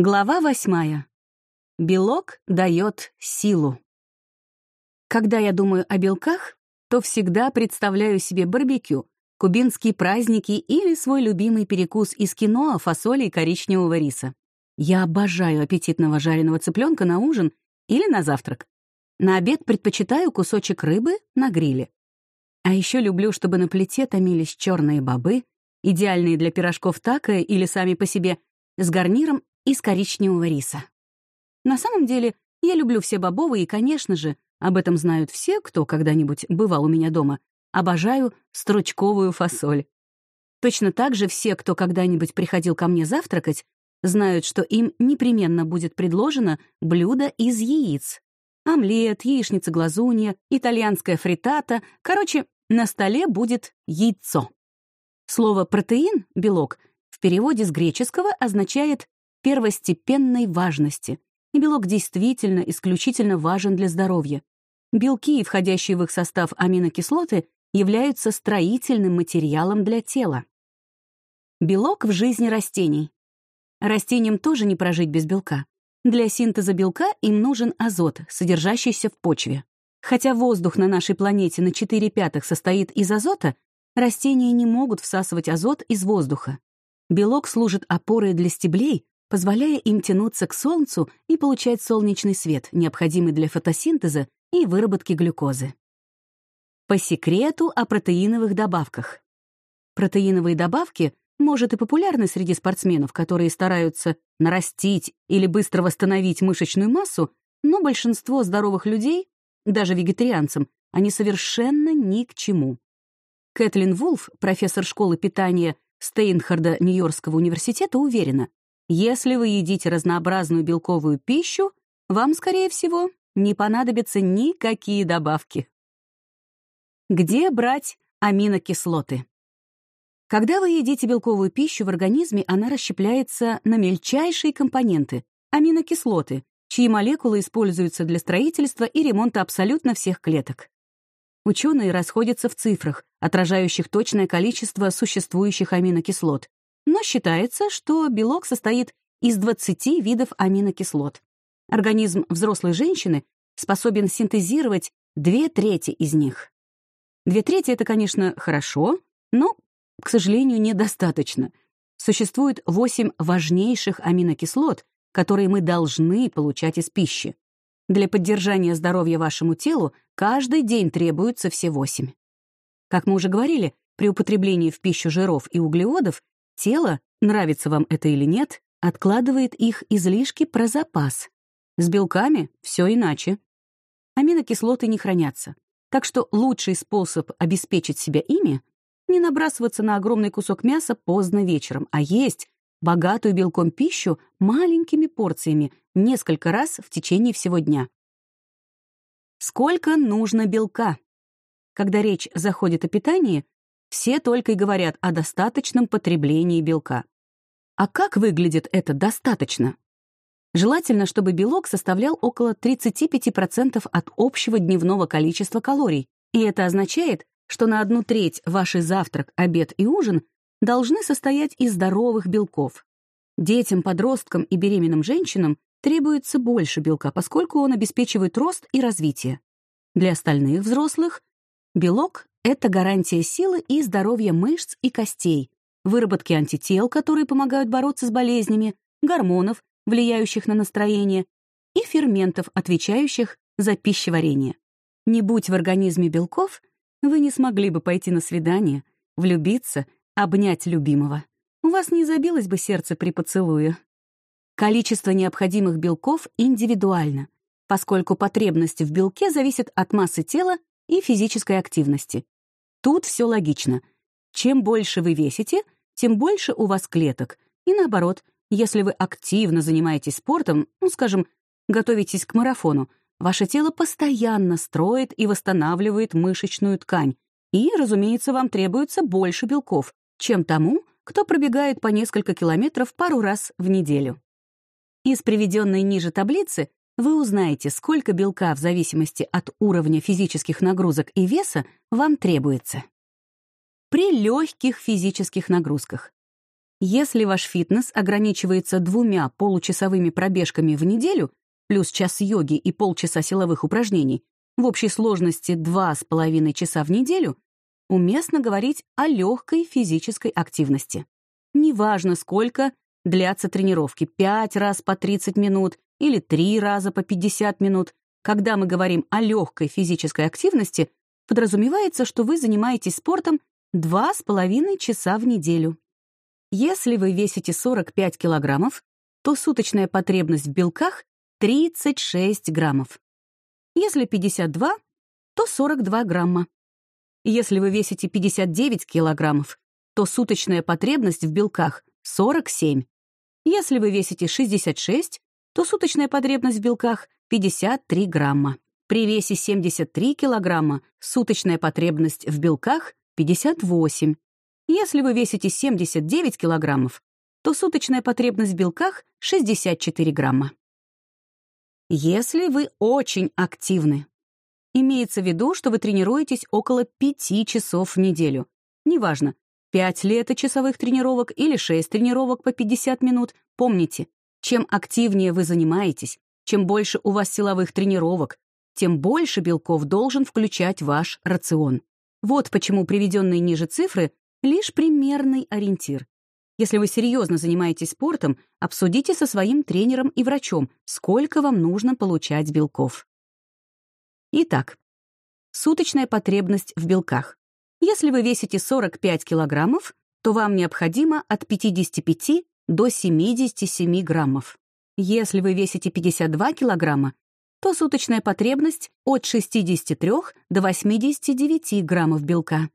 Глава восьмая. Белок дает силу. Когда я думаю о белках, то всегда представляю себе барбекю, кубинские праздники или свой любимый перекус из кино фасоли и коричневого риса. Я обожаю аппетитного жареного цыпленка на ужин или на завтрак. На обед предпочитаю кусочек рыбы на гриле. А еще люблю, чтобы на плите томились черные бобы, идеальные для пирожков тако или сами по себе, с гарниром из коричневого риса. На самом деле, я люблю все бобовые, и, конечно же, об этом знают все, кто когда-нибудь бывал у меня дома, обожаю стручковую фасоль. Точно так же все, кто когда-нибудь приходил ко мне завтракать, знают, что им непременно будет предложено блюдо из яиц. Омлет, яичница-глазунья, итальянская фритата. Короче, на столе будет яйцо. Слово «протеин» — белок — в переводе с греческого означает первостепенной важности, и белок действительно исключительно важен для здоровья. Белки, входящие в их состав аминокислоты, являются строительным материалом для тела. Белок в жизни растений. Растениям тоже не прожить без белка. Для синтеза белка им нужен азот, содержащийся в почве. Хотя воздух на нашей планете на 4 пятых состоит из азота, растения не могут всасывать азот из воздуха. Белок служит опорой для стеблей, позволяя им тянуться к Солнцу и получать солнечный свет, необходимый для фотосинтеза и выработки глюкозы. По секрету о протеиновых добавках. Протеиновые добавки, может, и популярны среди спортсменов, которые стараются нарастить или быстро восстановить мышечную массу, но большинство здоровых людей, даже вегетарианцам, они совершенно ни к чему. Кэтлин Вулф, профессор школы питания Стейнхарда Нью-Йоркского университета, уверена, если вы едите разнообразную белковую пищу, вам, скорее всего, не понадобятся никакие добавки. Где брать аминокислоты? Когда вы едите белковую пищу, в организме она расщепляется на мельчайшие компоненты — аминокислоты, чьи молекулы используются для строительства и ремонта абсолютно всех клеток. Ученые расходятся в цифрах, отражающих точное количество существующих аминокислот, но считается, что белок состоит из 20 видов аминокислот. Организм взрослой женщины способен синтезировать две трети из них. Две трети — это, конечно, хорошо, но, к сожалению, недостаточно. Существует 8 важнейших аминокислот, которые мы должны получать из пищи. Для поддержания здоровья вашему телу каждый день требуется все 8. Как мы уже говорили, при употреблении в пищу жиров и углеводов Тело, нравится вам это или нет, откладывает их излишки про запас. С белками все иначе. Аминокислоты не хранятся. Так что лучший способ обеспечить себя ими — не набрасываться на огромный кусок мяса поздно вечером, а есть богатую белком пищу маленькими порциями несколько раз в течение всего дня. Сколько нужно белка? Когда речь заходит о питании, все только и говорят о достаточном потреблении белка. А как выглядит это «достаточно»? Желательно, чтобы белок составлял около 35% от общего дневного количества калорий, и это означает, что на одну треть вашей завтрак, обед и ужин должны состоять из здоровых белков. Детям, подросткам и беременным женщинам требуется больше белка, поскольку он обеспечивает рост и развитие. Для остальных взрослых белок это гарантия силы и здоровья мышц и костей, выработки антител, которые помогают бороться с болезнями, гормонов, влияющих на настроение, и ферментов, отвечающих за пищеварение. Не будь в организме белков, вы не смогли бы пойти на свидание, влюбиться, обнять любимого. У вас не забилось бы сердце при поцелуе. Количество необходимых белков индивидуально, поскольку потребность в белке зависит от массы тела и физической активности. Тут все логично. Чем больше вы весите, тем больше у вас клеток. И наоборот, если вы активно занимаетесь спортом, ну, скажем, готовитесь к марафону, ваше тело постоянно строит и восстанавливает мышечную ткань. И, разумеется, вам требуется больше белков, чем тому, кто пробегает по несколько километров пару раз в неделю. Из приведенной ниже таблицы вы узнаете, сколько белка в зависимости от уровня физических нагрузок и веса вам требуется. При легких физических нагрузках. Если ваш фитнес ограничивается двумя получасовыми пробежками в неделю, плюс час йоги и полчаса силовых упражнений, в общей сложности 2,5 часа в неделю, уместно говорить о легкой физической активности. Неважно, сколько длятся тренировки, 5 раз по 30 минут или 3 раза по 50 минут. Когда мы говорим о легкой физической активности, подразумевается, что вы занимаетесь спортом 2,5 часа в неделю. Если вы весите 45 килограммов, то суточная потребность в белках 36 граммов. Если 52, то 42 грамма. Если вы весите 59 килограммов, то суточная потребность в белках 47. Если вы весите 66, то суточная потребность в белках 53 грамма. При весе 73 килограмма суточная потребность в белках 58. Если вы весите 79 килограммов, то суточная потребность в белках 64 грамма. Если вы очень активны. Имеется в виду, что вы тренируетесь около 5 часов в неделю. Неважно, 5 ли это часовых тренировок или 6 тренировок по 50 минут, помните, чем активнее вы занимаетесь, чем больше у вас силовых тренировок, тем больше белков должен включать ваш рацион. Вот почему приведенные ниже цифры — лишь примерный ориентир. Если вы серьезно занимаетесь спортом, обсудите со своим тренером и врачом, сколько вам нужно получать белков. Итак, суточная потребность в белках. Если вы весите 45 килограммов, то вам необходимо от 55 до 77 граммов. Если вы весите 52 килограмма, то суточная потребность от 63 до 89 граммов белка.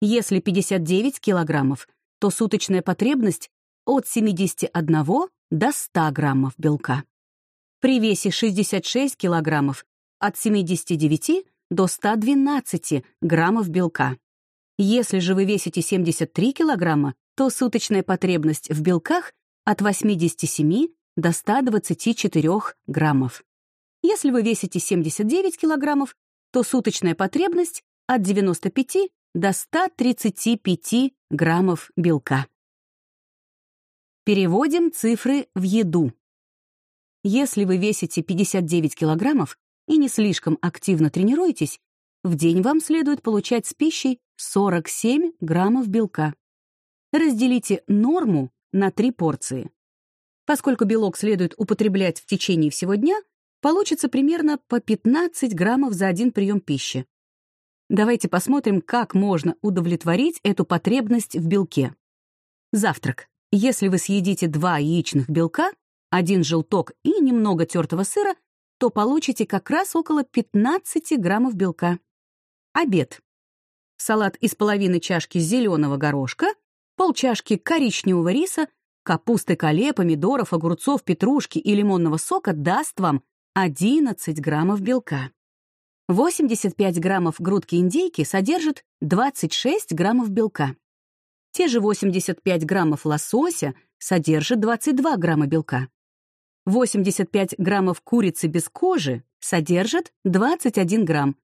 Если 59 килограммов, то суточная потребность от 71 до 100 граммов белка. При весе 66 килограммов от 79 до 112 граммов белка. Если же вы весите 73 килограмма, то суточная потребность в белках от 87 до 124 граммов. Если вы весите 79 килограммов, то суточная потребность от 95 до 135 граммов белка. Переводим цифры в еду. Если вы весите 59 килограммов и не слишком активно тренируетесь, в день вам следует получать с пищей 47 граммов белка. Разделите норму на три порции. Поскольку белок следует употреблять в течение всего дня, получится примерно по 15 граммов за один прием пищи. Давайте посмотрим, как можно удовлетворить эту потребность в белке. Завтрак. Если вы съедите два яичных белка, один желток и немного тертого сыра, то получите как раз около 15 граммов белка. Обед. Салат из половины чашки зеленого горошка, полчашки коричневого риса, капусты кале, помидоров, огурцов, петрушки и лимонного сока даст вам 11 граммов белка. 85 граммов грудки индейки содержит 26 граммов белка. Те же 85 граммов лосося содержат 22 грамма белка. 85 граммов курицы без кожи содержат 21 грамм.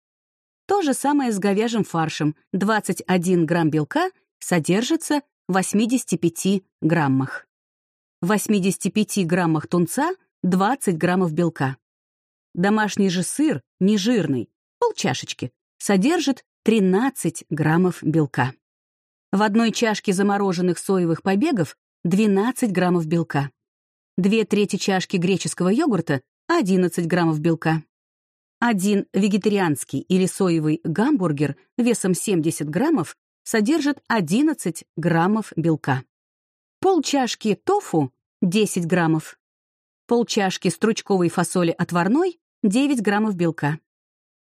То же самое с говяжьим фаршем. 21 грамм белка содержится 85 граммах. В 85 граммах тунца 20 граммов белка. Домашний же сыр, нежирный, полчашечки, содержит 13 граммов белка. В одной чашке замороженных соевых побегов 12 граммов белка. Две трети чашки греческого йогурта — 11 граммов белка. Один вегетарианский или соевый гамбургер весом 70 граммов содержит 11 граммов белка. Пол чашки тофу — 10 граммов. Пол чашки стручковой фасоли отварной 9 граммов белка.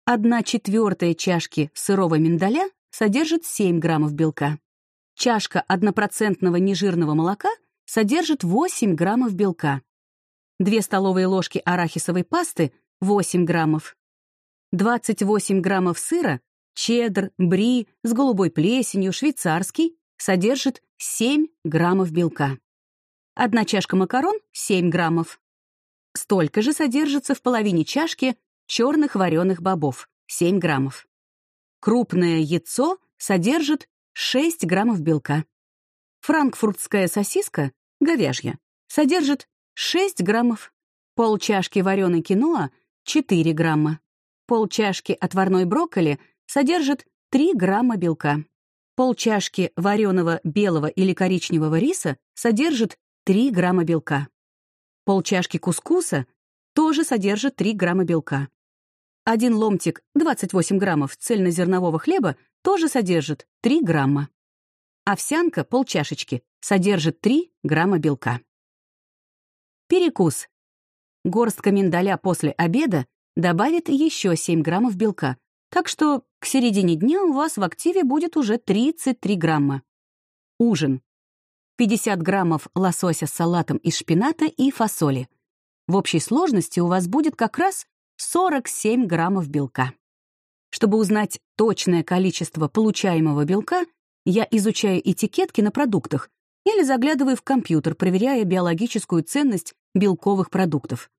Одна четвертая чашки сырого миндаля содержит 7 граммов белка. Чашка однопроцентного нежирного молока содержит 8 граммов белка. Две столовые ложки арахисовой пасты — 8 граммов. 28 граммов сыра, чеддер, бри, с голубой плесенью, швейцарский, содержит 7 граммов белка. Одна чашка макарон — 7 граммов. Столько же содержится в половине чашки черных вареных бобов — 7 граммов. Крупное яйцо содержит 6 граммов белка. Франкфуртская сосиска, говяжья, содержит 6 граммов. Полчашки вареной киноа — 4 грамма. Полчашки отварной брокколи содержит 3 грамма белка. Полчашки вареного белого или коричневого риса содержит 3 грамма белка. Полчашки кускуса тоже содержит 3 грамма белка. Один ломтик, 28 граммов цельнозернового хлеба, тоже содержит 3 грамма. Овсянка, полчашечки, содержит 3 грамма белка. Перекус. Горстка миндаля после обеда добавит еще 7 граммов белка, так что к середине дня у вас в активе будет уже 33 грамма. Ужин. 50 граммов лосося с салатом из шпината и фасоли. В общей сложности у вас будет как раз 47 граммов белка. Чтобы узнать точное количество получаемого белка, я изучаю этикетки на продуктах или заглядываю в компьютер, проверяя биологическую ценность белковых продуктов.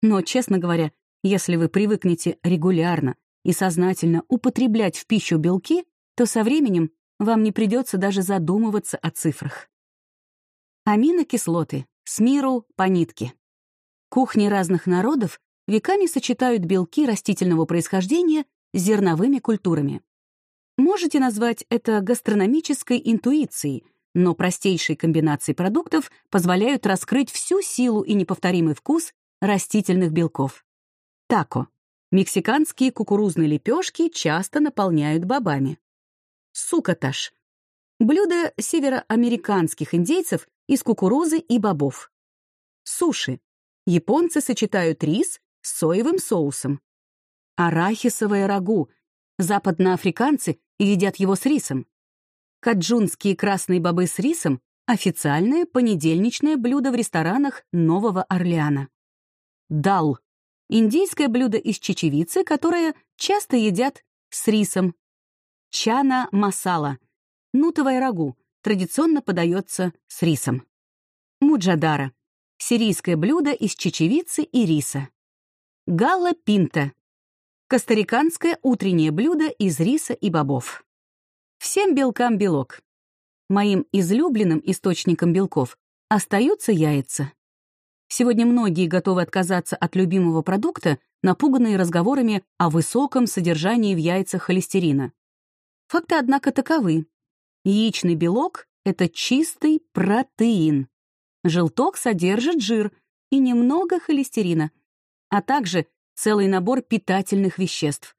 Но, честно говоря, если вы привыкнете регулярно и сознательно употреблять в пищу белки, то со временем вам не придется даже задумываться о цифрах. Аминокислоты. С миру по нитке. Кухни разных народов веками сочетают белки растительного происхождения с зерновыми культурами. Можете назвать это гастрономической интуицией, но простейшие комбинации продуктов позволяют раскрыть всю силу и неповторимый вкус растительных белков. Тако. Мексиканские кукурузные лепешки часто наполняют бобами. Сукаташ. Блюдо североамериканских индейцев из кукурузы и бобов. Суши. Японцы сочетают рис с соевым соусом. Арахисовое рагу. Западноафриканцы едят его с рисом. Каджунские красные бобы с рисом — официальное понедельничное блюдо в ресторанах Нового Орлеана. Дал — индийское блюдо из чечевицы, которое часто едят с рисом. Чана масала — нутовое рагу, традиционно подается с рисом. Муджадара — сирийское блюдо из чечевицы и риса. Галла пинта — костариканское утреннее блюдо из риса и бобов. Всем белкам белок. Моим излюбленным источником белков остаются яйца. Сегодня многие готовы отказаться от любимого продукта, напуганные разговорами о высоком содержании в яйцах холестерина. Факты, однако, таковы. Яичный белок — это чистый протеин. Желток содержит жир и немного холестерина, а также целый набор питательных веществ.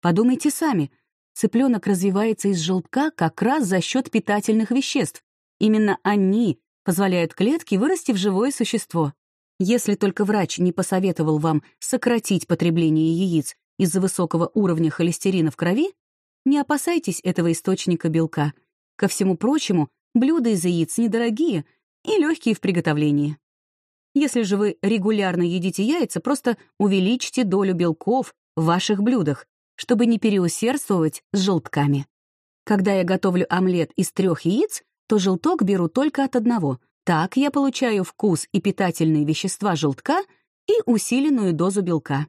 Подумайте сами, цыпленок развивается из желтка как раз за счет питательных веществ. Именно они позволяют клетке вырасти в живое существо. Если только врач не посоветовал вам сократить потребление яиц из-за высокого уровня холестерина в крови, не опасайтесь этого источника белка — Ко всему прочему, блюда из яиц недорогие и легкие в приготовлении. Если же вы регулярно едите яйца, просто увеличьте долю белков в ваших блюдах, чтобы не переусердствовать с желтками. Когда я готовлю омлет из трех яиц, то желток беру только от одного. Так я получаю вкус и питательные вещества желтка и усиленную дозу белка.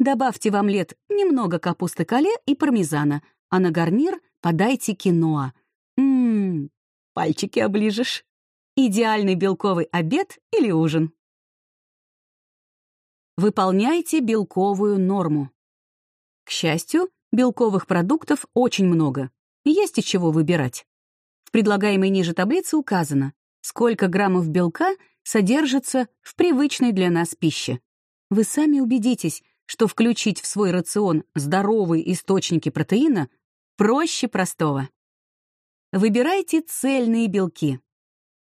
Добавьте в омлет немного капусты кале и пармезана, а на гарнир подайте киноа, Ммм, пальчики оближешь. Идеальный белковый обед или ужин. Выполняйте белковую норму. К счастью, белковых продуктов очень много. Есть из чего выбирать. В предлагаемой ниже таблице указано, сколько граммов белка содержится в привычной для нас пище. Вы сами убедитесь, что включить в свой рацион здоровые источники протеина проще простого. Выбирайте цельные белки.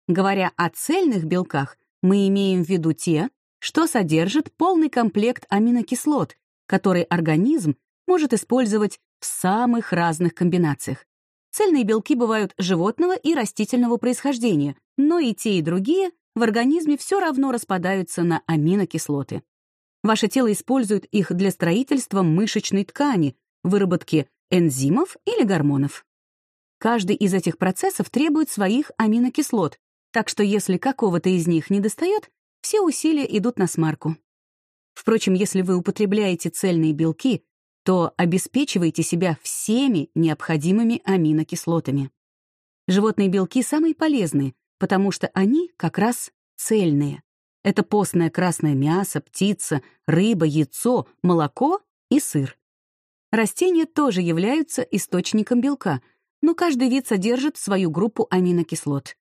Говоря о цельных белках, мы имеем в виду те, что содержат полный комплект аминокислот, который организм может использовать в самых разных комбинациях. Цельные белки бывают животного и растительного происхождения, но и те, и другие в организме все равно распадаются на аминокислоты. Ваше тело использует их для строительства мышечной ткани, выработки энзимов или гормонов. Каждый из этих процессов требует своих аминокислот, так что если какого-то из них недостает, все усилия идут на смарку. Впрочем, если вы употребляете цельные белки, то обеспечиваете себя всеми необходимыми аминокислотами. Животные белки самые полезные, потому что они как раз цельные. Это постное красное мясо, птица, рыба, яйцо, молоко и сыр. Растения тоже являются источником белка, но каждый вид содержит свою группу аминокислот.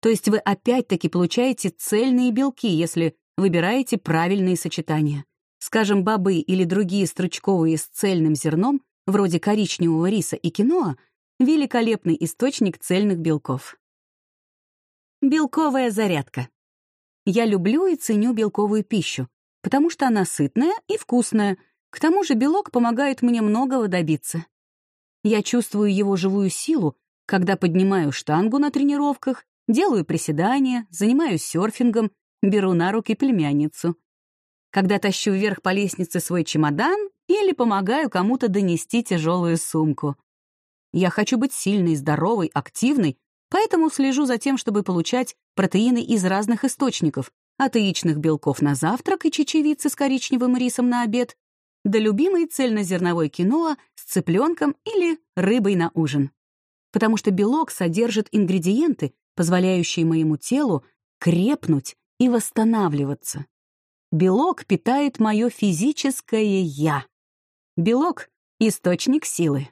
То есть вы опять-таки получаете цельные белки, если выбираете правильные сочетания. Скажем, бобы или другие стручковые с цельным зерном, вроде коричневого риса и киноа, великолепный источник цельных белков. Белковая зарядка. Я люблю и ценю белковую пищу, потому что она сытная и вкусная, к тому же белок помогает мне многого добиться. Я чувствую его живую силу, когда поднимаю штангу на тренировках, делаю приседания, занимаюсь серфингом, беру на руки племянницу. Когда тащу вверх по лестнице свой чемодан или помогаю кому-то донести тяжелую сумку. Я хочу быть сильной, здоровой, активной, поэтому слежу за тем, чтобы получать протеины из разных источников, от яичных белков на завтрак и чечевицы с коричневым рисом на обед, до любимой цельнозерновой киноа с цыпленком или рыбой на ужин. Потому что белок содержит ингредиенты, позволяющие моему телу крепнуть и восстанавливаться. Белок питает мое физическое «я». Белок — источник силы.